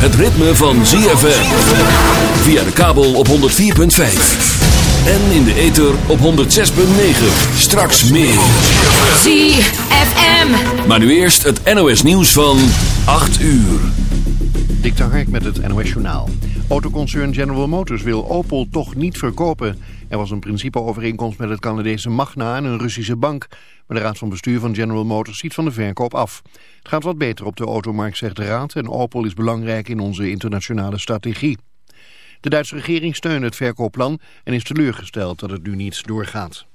het ritme van ZFM. Via de kabel op 104.5. En in de ether op 106.9. Straks meer. ZFM. Maar nu eerst het NOS nieuws van 8 uur. Dik met het NOS Journaal. Autoconcern General Motors wil Opel toch niet verkopen. Er was een principeovereenkomst met het Canadese Magna en een Russische bank. Maar de raad van bestuur van General Motors ziet van de verkoop af. Het gaat wat beter op de automarkt, zegt de raad. En Opel is belangrijk in onze internationale strategie. De Duitse regering steunt het verkoopplan en is teleurgesteld dat het nu niet doorgaat.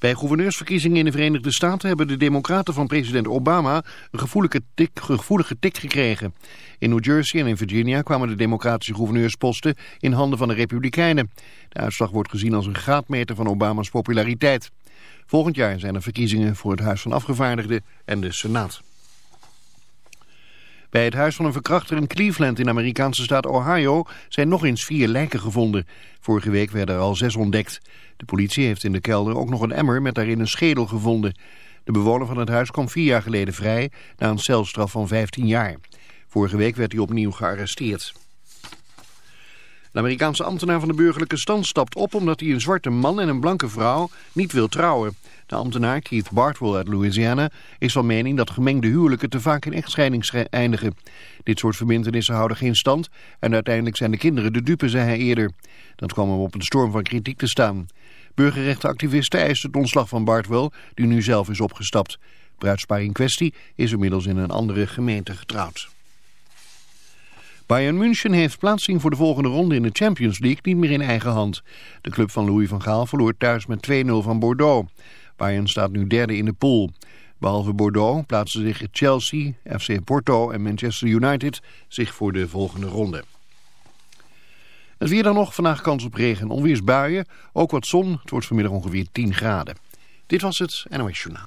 Bij gouverneursverkiezingen in de Verenigde Staten hebben de democraten van president Obama een gevoelige tik, gekregen. In New Jersey en in Virginia kwamen de democratische gouverneursposten in handen van de republikeinen. De uitslag wordt gezien als een graadmeter van Obama's populariteit. Volgend jaar zijn er verkiezingen voor het Huis van Afgevaardigden en de Senaat. Bij het huis van een verkrachter in Cleveland in de Amerikaanse staat Ohio zijn nog eens vier lijken gevonden. Vorige week werden er al zes ontdekt. De politie heeft in de kelder ook nog een emmer met daarin een schedel gevonden. De bewoner van het huis kwam vier jaar geleden vrij na een celstraf van 15 jaar. Vorige week werd hij opnieuw gearresteerd. De Amerikaanse ambtenaar van de burgerlijke stand stapt op omdat hij een zwarte man en een blanke vrouw niet wil trouwen. De ambtenaar Keith Bartwell uit Louisiana is van mening dat gemengde huwelijken te vaak in echtscheiding eindigen. Dit soort verbintenissen houden geen stand en uiteindelijk zijn de kinderen de dupe, zei hij eerder. Dat kwam hem op een storm van kritiek te staan. Burgerrechtenactivisten eisen het ontslag van Bartwell, die nu zelf is opgestapt. Bruidspaar in kwestie is inmiddels in een andere gemeente getrouwd. Bayern München heeft plaatsing voor de volgende ronde in de Champions League niet meer in eigen hand. De club van Louis van Gaal verloor thuis met 2-0 van Bordeaux. Bayern staat nu derde in de pool. Behalve Bordeaux plaatsen zich Chelsea, FC Porto en Manchester United zich voor de volgende ronde. Het weer dan nog, vandaag kans op regen en onweersbuien. Ook wat zon, het wordt vanmiddag ongeveer 10 graden. Dit was het NOS Journaal.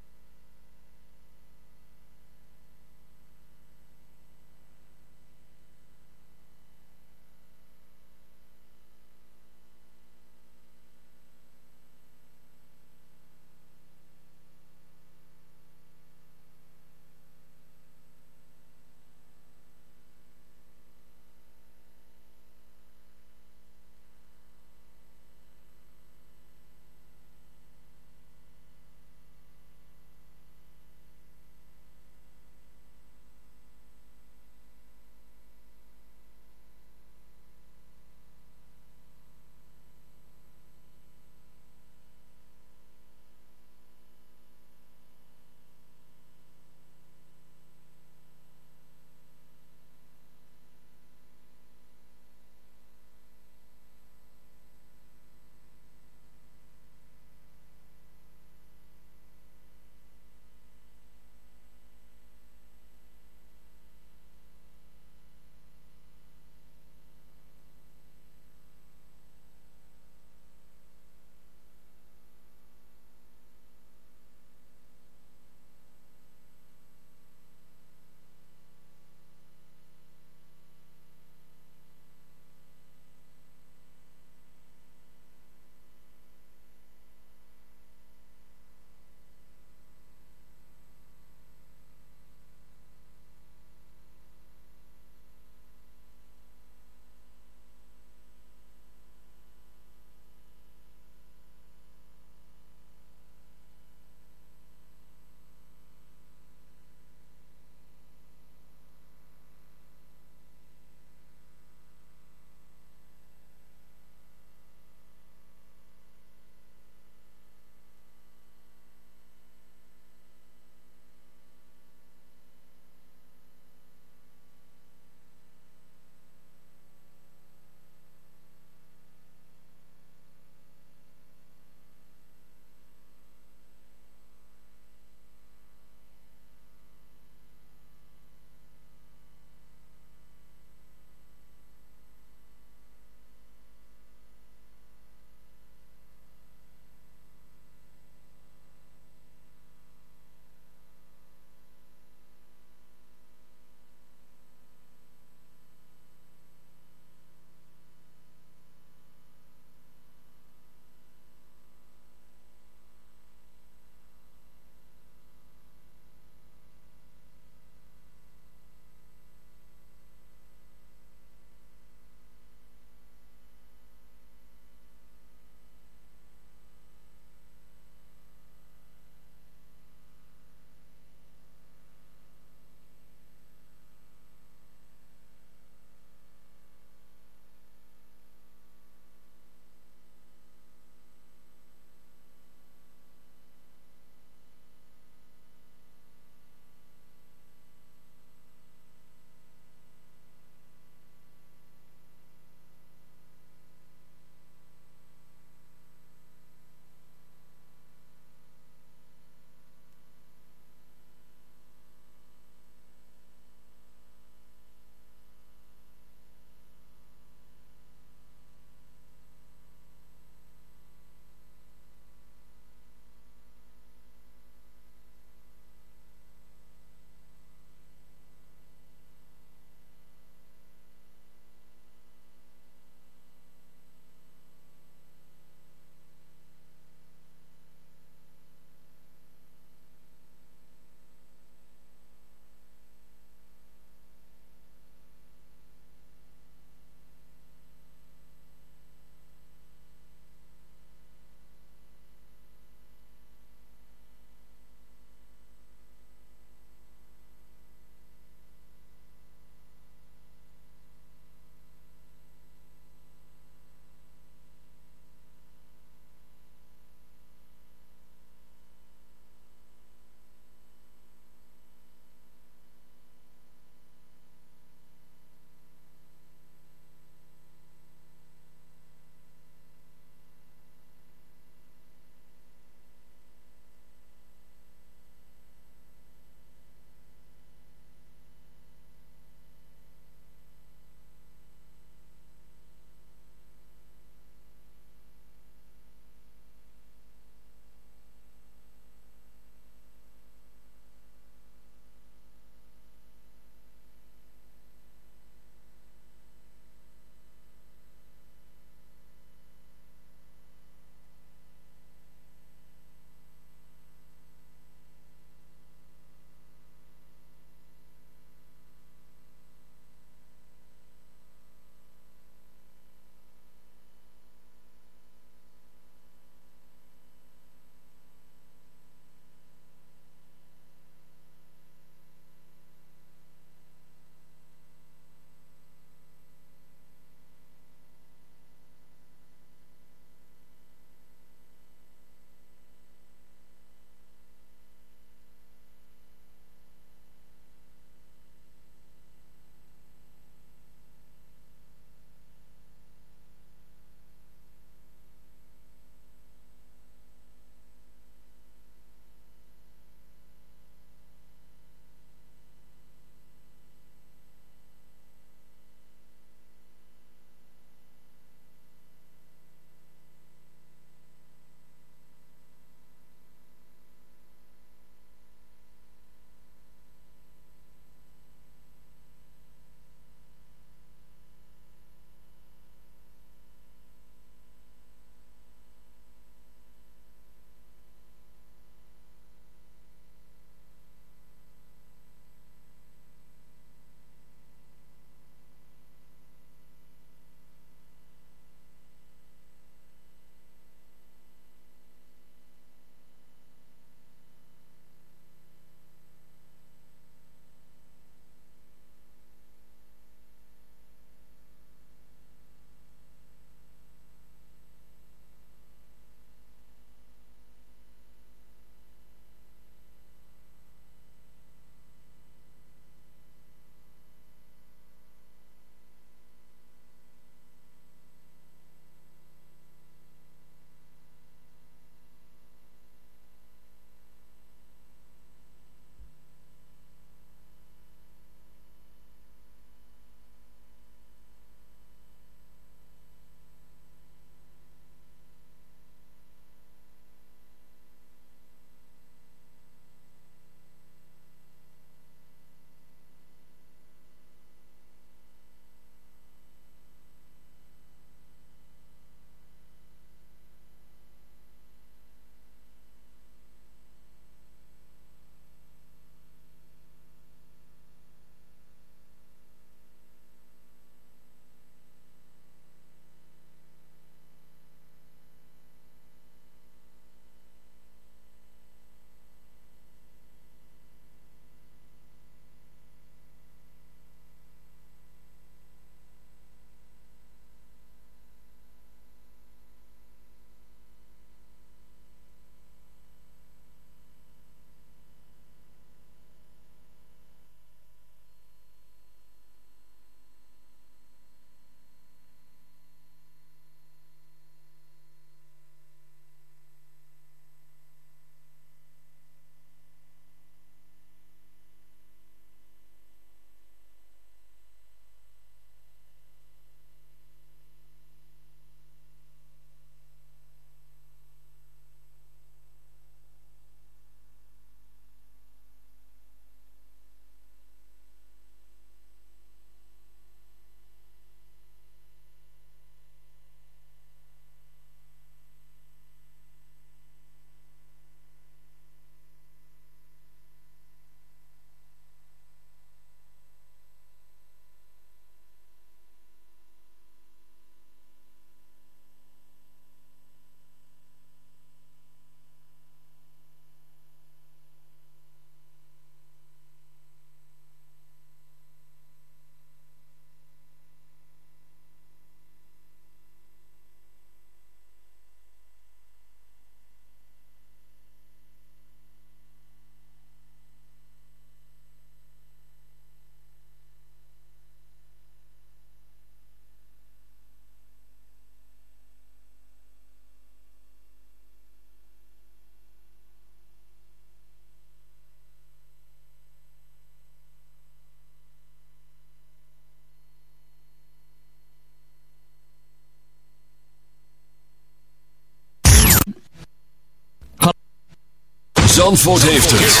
Zandvoort heeft het.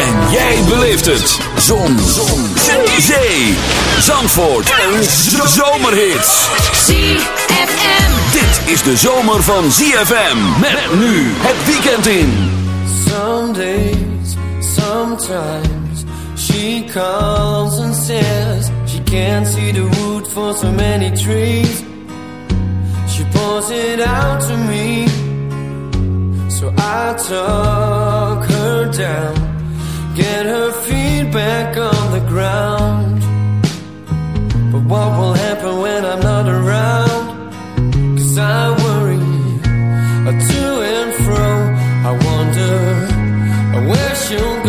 En jij beleeft het. Zon. Zon. Zee. Zandvoort. Een zomerhit. ZFM. Dit is de zomer van ZFM. Met nu het weekend in. Some days, sometimes she calls and says she can't see the wood for so many trees. She pours it out to me, so I talk down, get her feet back on the ground. But what will happen when I'm not around? Cause I worry to and fro. I wonder where she'll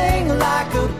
sing like a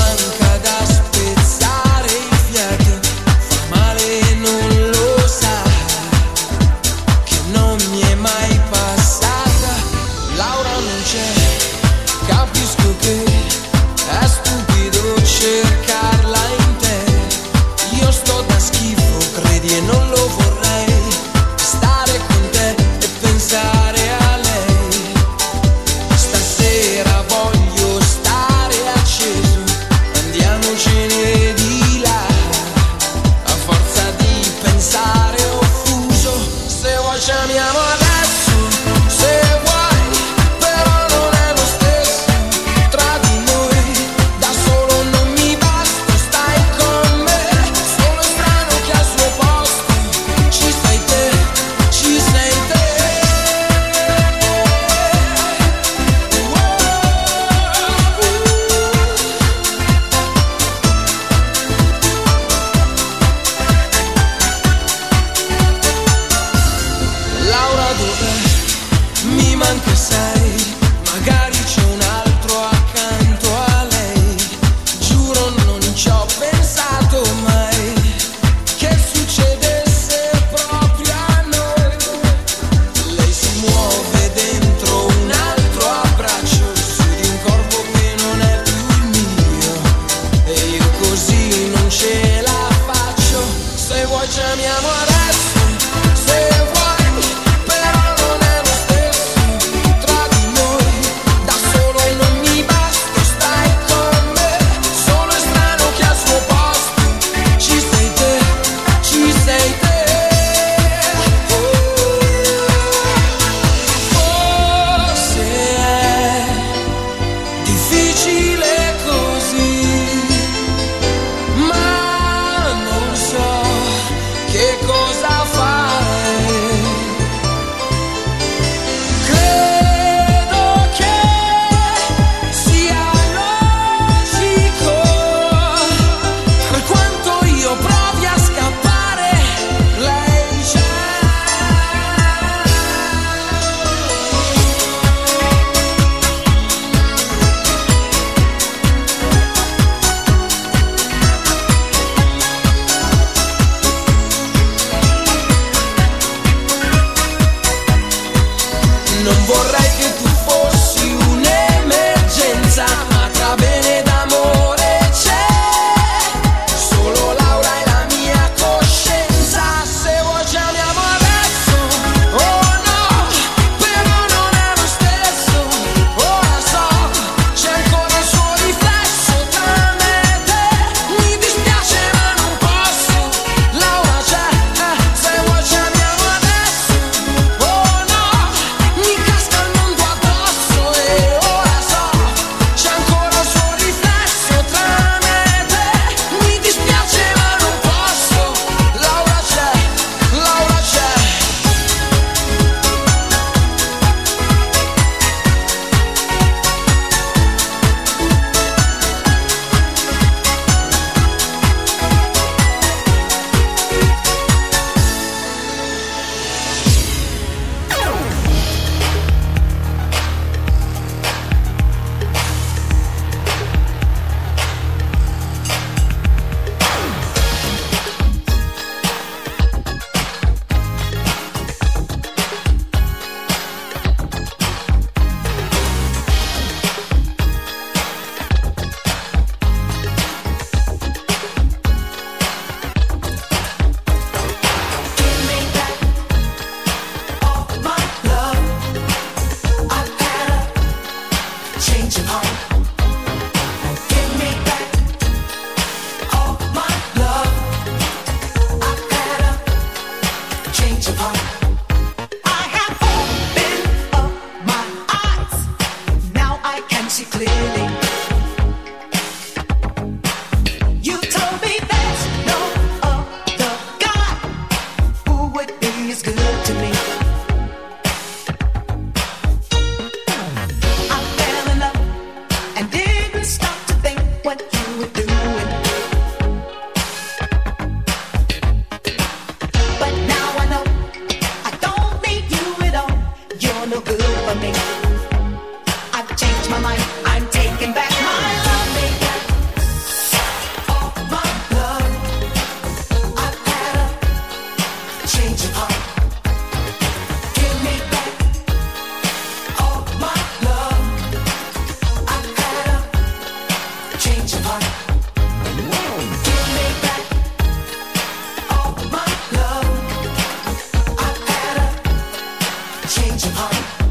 your heart.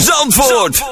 Zandvoort.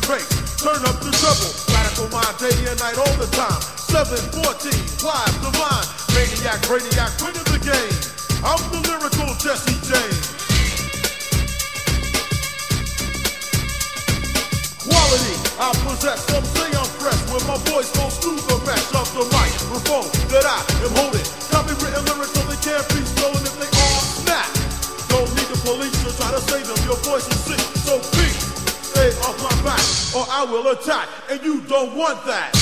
the turn up the trouble, Radical mind day and night all the time. 714, live divine. Maniac, radiac, winning the game. I'm the lyrical Jesse James. Quality, I possess. Some say I'm fresh when my voice goes through the mesh of the microphone that I am holding. Copywritten lyrics so they can't be stolen if they are not. Don't need the police to try to save them. Your voice is sick, so be off my back or I will attack. And you don't want that.